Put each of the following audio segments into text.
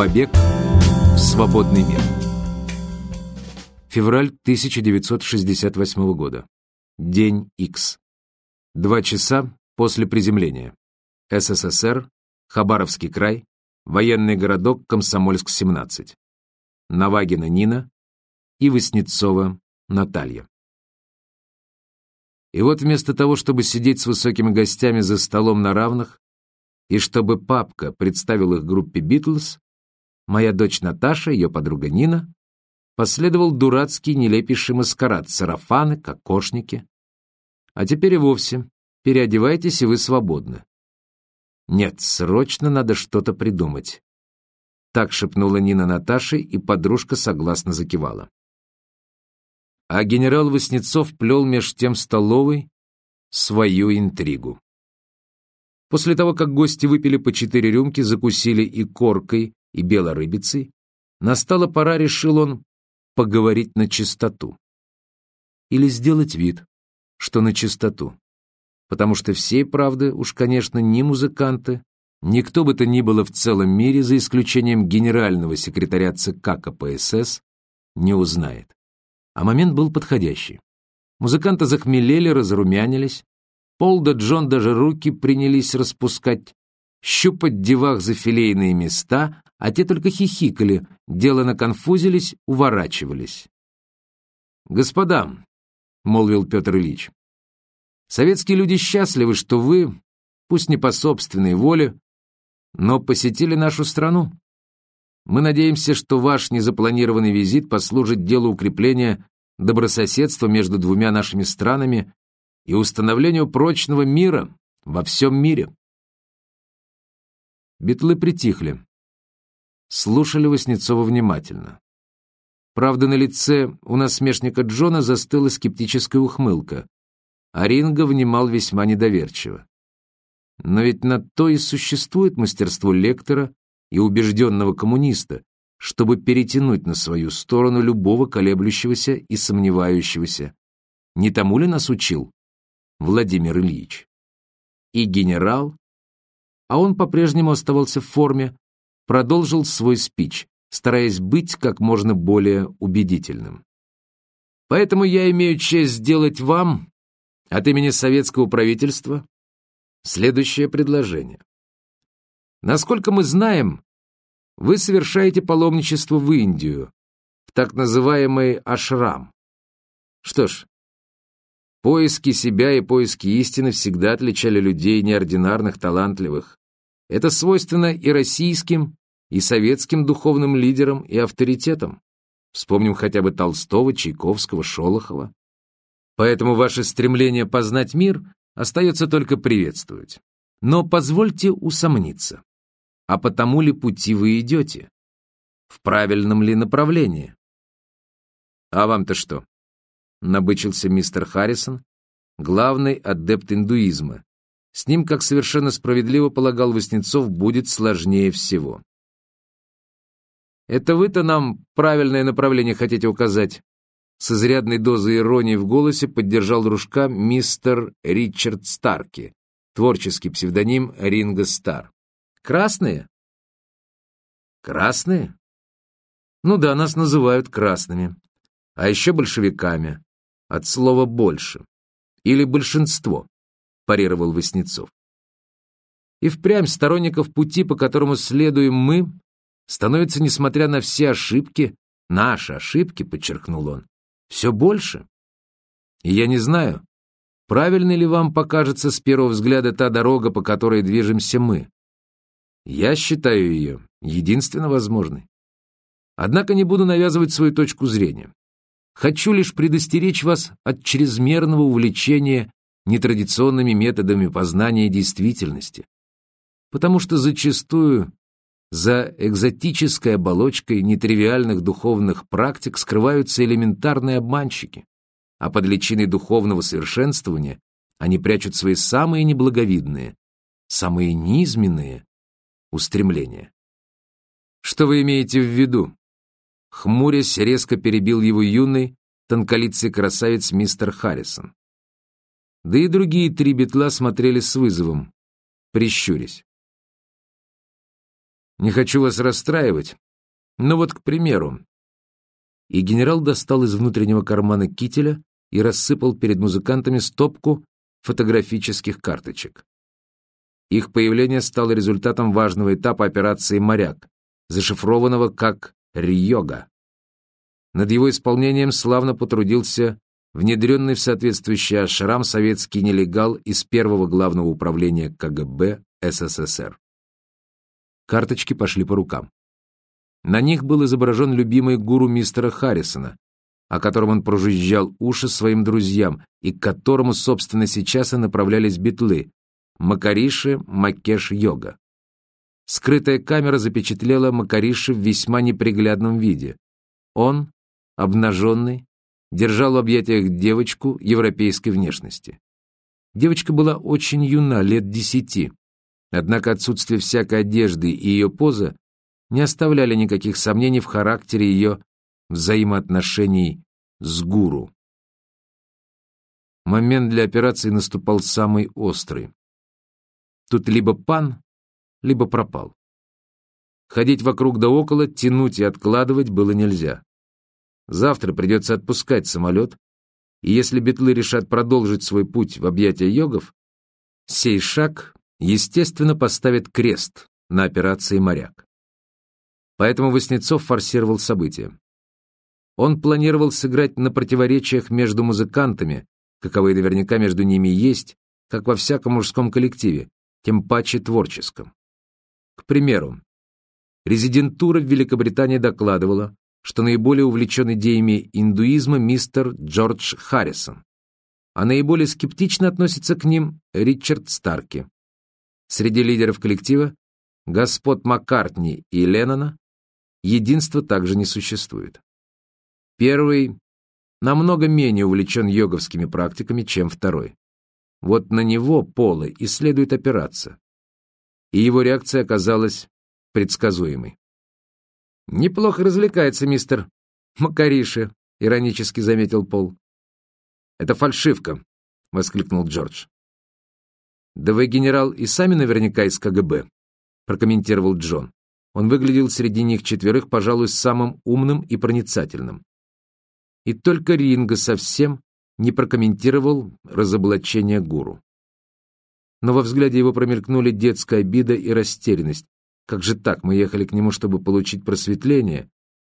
Побег в свободный мир. Февраль 1968 года. День X. Два часа после приземления. СССР, Хабаровский край, военный городок Комсомольск-17. Навагина Нина и Васнецова Наталья. И вот вместо того, чтобы сидеть с высокими гостями за столом на равных, и чтобы папка представил их группе «Битлз», моя дочь Наташа, ее подруга Нина, последовал дурацкий нелепейший маскарад, сарафаны, кокошники. А теперь и вовсе переодевайтесь, и вы свободны. Нет, срочно надо что-то придумать. Так шепнула Нина Наташе, и подружка согласно закивала. А генерал Васнецов плел меж тем столовой свою интригу. После того, как гости выпили по четыре рюмки, закусили и коркой, и белорыбицей, настала пора, решил он, поговорить на чистоту. Или сделать вид, что на чистоту. Потому что всей правды уж, конечно, ни музыканты, никто бы то ни было в целом мире, за исключением генерального секретаря ЦК КПСС, не узнает. А момент был подходящий. Музыканты захмелели, разрумянились, Пол да Джон даже руки принялись распускать, щупать девах за филейные места, а те только хихикали, делано конфузились, уворачивались. «Господа», — молвил Петр Ильич, — «советские люди счастливы, что вы, пусть не по собственной воле, но посетили нашу страну. Мы надеемся, что ваш незапланированный визит послужит делу укрепления добрососедства между двумя нашими странами и установлению прочного мира во всем мире. Битлы притихли. Слушали Васнецова внимательно. Правда, на лице у насмешника Джона застыла скептическая ухмылка, а Ринго внимал весьма недоверчиво. Но ведь на то и существует мастерство лектора и убежденного коммуниста, чтобы перетянуть на свою сторону любого колеблющегося и сомневающегося. Не тому ли нас учил Владимир Ильич. И генерал, а он по-прежнему оставался в форме, продолжил свой спич, стараясь быть как можно более убедительным. Поэтому я имею честь сделать вам от имени советского правительства следующее предложение. Насколько мы знаем, вы совершаете паломничество в Индию, в так называемый ашрам. Что ж, Поиски себя и поиски истины всегда отличали людей неординарных, талантливых. Это свойственно и российским, и советским духовным лидерам и авторитетам. Вспомним хотя бы Толстого, Чайковского, Шолохова. Поэтому ваше стремление познать мир остается только приветствовать. Но позвольте усомниться. А потому ли пути вы идете? В правильном ли направлении? А вам-то что? набычился мистер Харрисон, главный адепт индуизма. С ним, как совершенно справедливо полагал Васнецов, будет сложнее всего. «Это вы-то нам правильное направление хотите указать?» С изрядной дозой иронии в голосе поддержал дружка мистер Ричард Старки, творческий псевдоним Ринго Стар. «Красные?» «Красные?» «Ну да, нас называют красными. А еще большевиками от слова «больше» или «большинство», парировал Васнецов. И впрямь сторонников пути, по которому следуем мы, становится, несмотря на все ошибки, наши ошибки, подчеркнул он, все больше. И я не знаю, правильной ли вам покажется с первого взгляда та дорога, по которой движемся мы. Я считаю ее единственно возможной. Однако не буду навязывать свою точку зрения. Хочу лишь предостеречь вас от чрезмерного увлечения нетрадиционными методами познания действительности, потому что зачастую за экзотической оболочкой нетривиальных духовных практик скрываются элементарные обманщики, а под личиной духовного совершенствования они прячут свои самые неблаговидные, самые низменные устремления. Что вы имеете в виду? Хмурясь, резко перебил его юный, тонколицый красавец мистер Харрисон. Да и другие три бетла смотрели с вызовом, прищурясь. Не хочу вас расстраивать, но вот, к примеру...» И генерал достал из внутреннего кармана кителя и рассыпал перед музыкантами стопку фотографических карточек. Их появление стало результатом важного этапа операции «Моряк», зашифрованного как «Рьога». Над его исполнением славно потрудился внедренный в соответствующий ашрам советский нелегал из первого главного управления КГБ СССР. Карточки пошли по рукам. На них был изображен любимый гуру мистера Харрисона, о котором он прожужжал уши своим друзьям и к которому, собственно, сейчас и направлялись битлы Макариши Макеш-йога. Скрытая камера запечатлела Макариши в весьма неприглядном виде. Он, обнаженный, держал в объятиях девочку европейской внешности. Девочка была очень юна, лет десяти, однако отсутствие всякой одежды и ее поза не оставляли никаких сомнений в характере ее взаимоотношений с гуру. Момент для операции наступал самый острый. Тут либо пан, либо пропал. Ходить вокруг да около, тянуть и откладывать было нельзя. Завтра придется отпускать самолет, и если битлы решат продолжить свой путь в объятия йогов, сей шаг, естественно, поставит крест на операции «Моряк». Поэтому Васнецов форсировал события. Он планировал сыграть на противоречиях между музыкантами, каковые наверняка между ними есть, как во всяком мужском коллективе, тем паче творческом. К примеру, резидентура в Великобритании докладывала, что наиболее увлечен идеями индуизма мистер Джордж Харрисон, а наиболее скептично относится к ним Ричард Старки. Среди лидеров коллектива господ Маккартни и Леннона единства также не существует. Первый намного менее увлечен йоговскими практиками, чем второй. Вот на него, Пола, и следует опираться. И его реакция оказалась предсказуемой. «Неплохо развлекается мистер Макариши», — иронически заметил Пол. «Это фальшивка», — воскликнул Джордж. «Да вы, генерал, и сами наверняка из КГБ», — прокомментировал Джон. Он выглядел среди них четверых, пожалуй, самым умным и проницательным. И только Ринга совсем не прокомментировал разоблачение гуру. Но во взгляде его промелькнули детская обида и растерянность. Как же так, мы ехали к нему, чтобы получить просветление,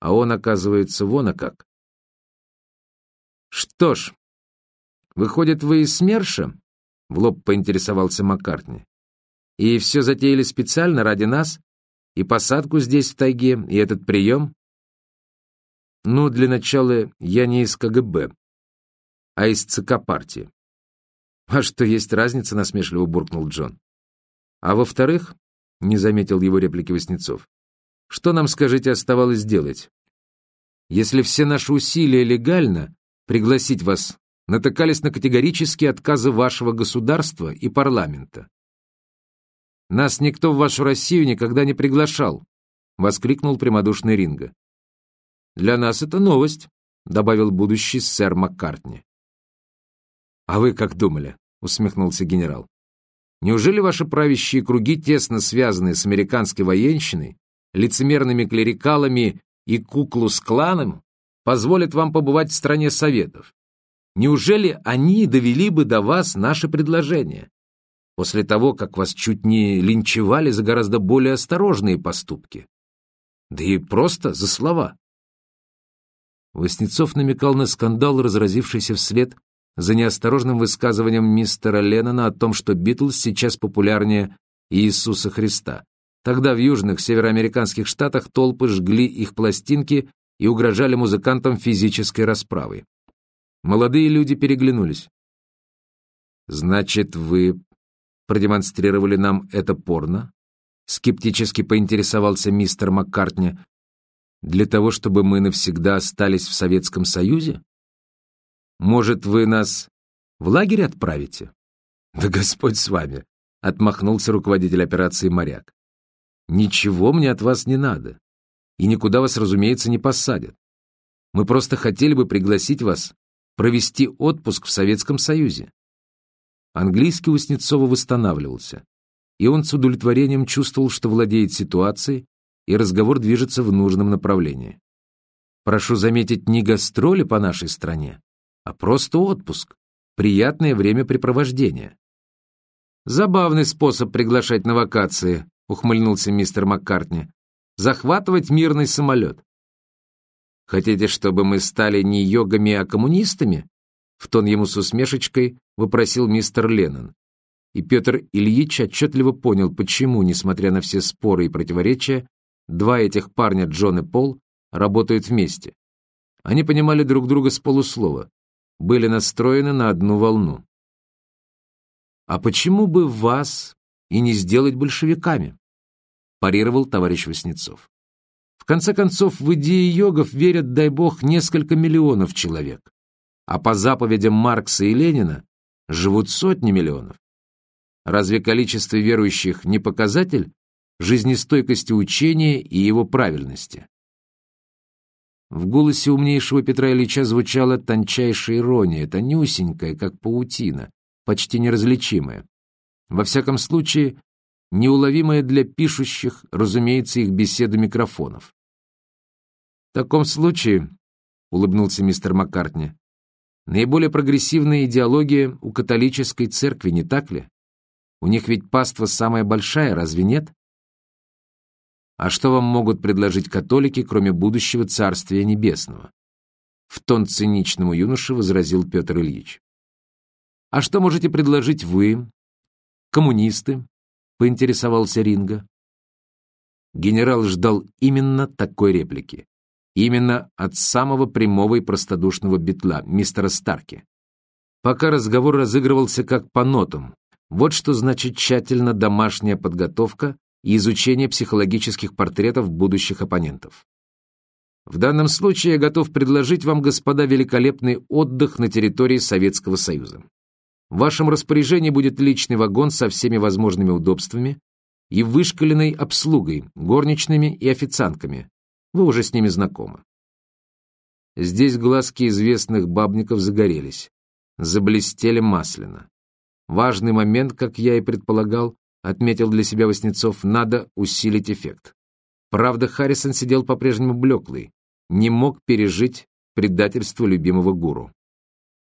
а он, оказывается, вон а как. Что ж, выходит, вы из СМЕРШа? В лоб поинтересовался Маккартни. И все затеяли специально ради нас? И посадку здесь, в тайге, и этот прием? Ну, для начала, я не из КГБ, а из ЦК партии. А что, есть разница, насмешливо буркнул Джон. А во-вторых, не заметил его реплики Васнецов. Что нам, скажите, оставалось делать? Если все наши усилия легально пригласить вас натыкались на категорические отказы вашего государства и парламента. Нас никто в вашу Россию никогда не приглашал, воскликнул прямодушный Ринга. Для нас это новость, добавил будущий сэр Маккартни. А вы как думали? усмехнулся генерал. Неужели ваши правящие круги, тесно связанные с американской военщиной, лицемерными клерикалами и куклус-кланом, позволят вам побывать в стране Советов? Неужели они довели бы до вас наши предложения? После того, как вас чуть не линчевали за гораздо более осторожные поступки. Да и просто за слова. Воснецов намекал на скандал, разразившийся вслед за неосторожным высказыванием мистера Леннона о том, что Битлз сейчас популярнее Иисуса Христа. Тогда в южных североамериканских штатах толпы жгли их пластинки и угрожали музыкантам физической расправой. Молодые люди переглянулись. «Значит, вы продемонстрировали нам это порно?» Скептически поинтересовался мистер Маккартни. «Для того, чтобы мы навсегда остались в Советском Союзе?» Может, вы нас в лагерь отправите? Да Господь с вами, отмахнулся руководитель операции «Моряк». Ничего мне от вас не надо. И никуда вас, разумеется, не посадят. Мы просто хотели бы пригласить вас провести отпуск в Советском Союзе. Английский у Снецова восстанавливался. и он с удовлетворением чувствовал, что владеет ситуацией, и разговор движется в нужном направлении. Прошу заметить, не гастроли по нашей стране, а просто отпуск, приятное времяпрепровождение. Забавный способ приглашать на вакации, ухмыльнулся мистер Маккартни. Захватывать мирный самолет. Хотите, чтобы мы стали не йогами, а коммунистами? В тон ему с усмешечкой вопросил мистер Леннон. И Петр Ильич отчетливо понял, почему, несмотря на все споры и противоречия, два этих парня, Джон и Пол, работают вместе. Они понимали друг друга с полуслова, были настроены на одну волну. «А почему бы вас и не сделать большевиками?» парировал товарищ Васнецов. В конце концов, в идеи йогов верят, дай бог, несколько миллионов человек, а по заповедям Маркса и Ленина живут сотни миллионов. Разве количество верующих не показатель жизнестойкости учения и его правильности? В голосе умнейшего Петра Ильича звучала тончайшая ирония, тонюсенькая, как паутина, почти неразличимая. Во всяком случае, неуловимая для пишущих, разумеется, их беседы микрофонов. «В таком случае», — улыбнулся мистер Маккартни, «наиболее прогрессивная идеология у католической церкви, не так ли? У них ведь паства самая большая, разве нет? А что вам могут предложить католики, кроме будущего Царствия Небесного?» В тон циничному юноше возразил Петр Ильич. «А что можете предложить вы, коммунисты, поинтересовался Ринга. Генерал ждал именно такой реплики. Именно от самого прямого и простодушного битла, мистера Старки. Пока разговор разыгрывался как по нотам. Вот что значит тщательно домашняя подготовка и изучение психологических портретов будущих оппонентов. В данном случае я готов предложить вам, господа, великолепный отдых на территории Советского Союза. В вашем распоряжении будет личный вагон со всеми возможными удобствами и вышкаленной обслугой, горничными и официантками. Вы уже с ними знакомы. Здесь глазки известных бабников загорелись, заблестели масляно. Важный момент, как я и предполагал, отметил для себя Васнецов, надо усилить эффект. Правда, Харрисон сидел по-прежнему блеклый, не мог пережить предательство любимого гуру.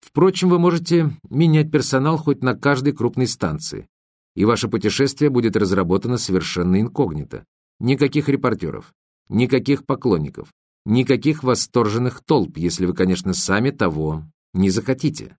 Впрочем, вы можете менять персонал хоть на каждой крупной станции, и ваше путешествие будет разработано совершенно инкогнито. Никаких репортеров, никаких поклонников, никаких восторженных толп, если вы, конечно, сами того не захотите.